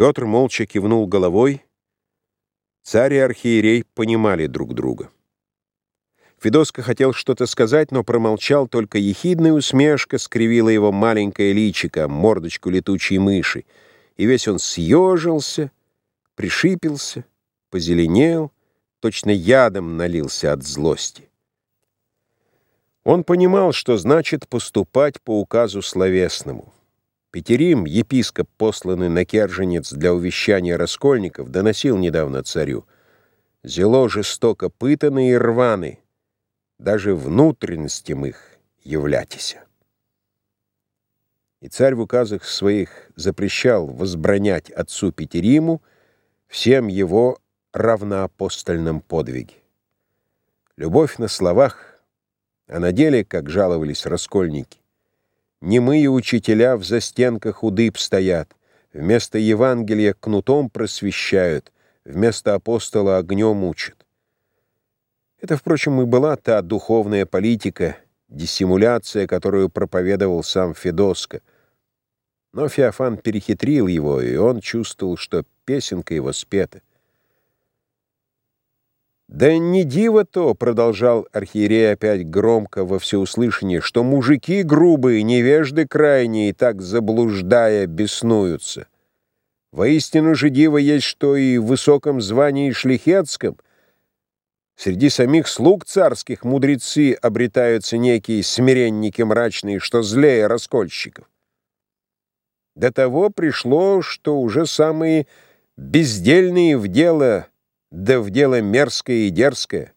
Петр молча кивнул головой. Царь и архиерей понимали друг друга. Федоска хотел что-то сказать, но промолчал, только ехидная усмешка скривила его маленькое личико, мордочку летучей мыши, и весь он съежился, пришипился, позеленел, точно ядом налился от злости. Он понимал, что значит поступать по указу словесному. Петерим, епископ, посланный на Керженец для увещания раскольников, доносил недавно царю. «Зело жестоко пытаны и рваны, даже внутренностям их являтися». И царь в указах своих запрещал возбранять отцу Петериму всем его равноапостольном подвиге. Любовь на словах, а на деле, как жаловались раскольники, Немые учителя в застенках удыб стоят, Вместо Евангелия кнутом просвещают, Вместо апостола огнем учат. Это, впрочем, и была та духовная политика, диссимуляция, которую проповедовал сам Федоско. Но Феофан перехитрил его, и он чувствовал, что песенка его спета. «Да не диво то», — продолжал архиерей опять громко во всеуслышание, «что мужики грубые, невежды крайние, так заблуждая, беснуются. Воистину же диво есть, что и в высоком звании шлихетском среди самих слуг царских мудрецы обретаются некие смиренники мрачные, что злее раскольщиков. До того пришло, что уже самые бездельные в дело — да в дело мерзкое и дерзкое.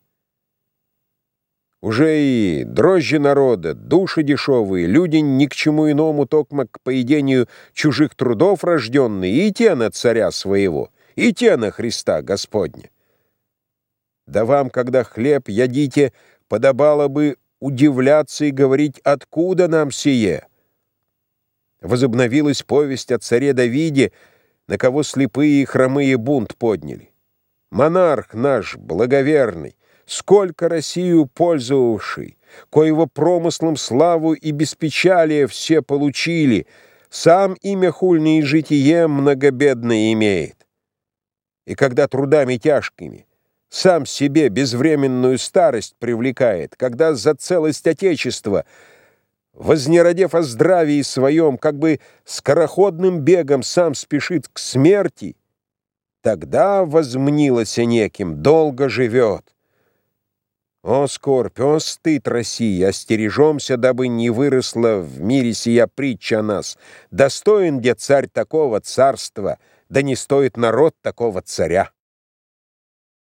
Уже и дрожжи народа, души дешевые, люди ни к чему иному, токмо к поедению чужих трудов рожденные, и те на царя своего, и те на Христа Господня. Да вам, когда хлеб ядите, подобало бы удивляться и говорить, откуда нам сие. Возобновилась повесть о царе Давиде, на кого слепые и хромые бунт подняли. Монарх наш благоверный, сколько Россию пользовавший, коего промыслом славу и беспечалие все получили, сам имя хульное и житие многобедное имеет. И когда трудами тяжкими сам себе безвременную старость привлекает, когда за целость Отечества, вознеродев о здравии своем, как бы скороходным бегом сам спешит к смерти — Тогда возмнилось неким, долго живет. О, скорбь, о, стыд России, остережемся, дабы не выросла в мире сия притча о нас. Достоин где царь такого царства, да не стоит народ такого царя.